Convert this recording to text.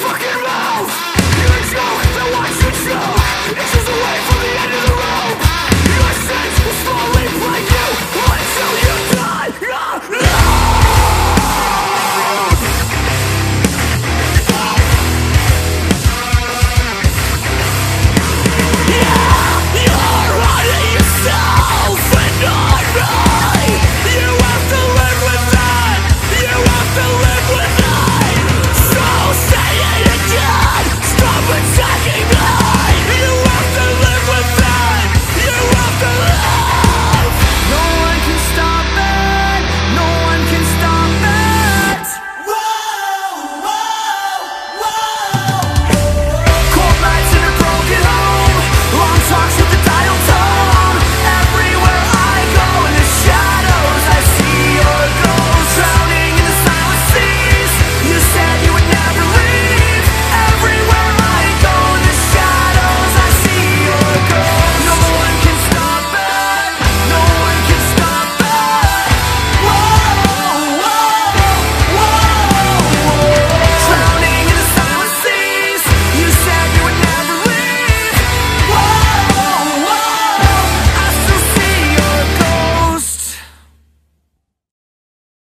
fucking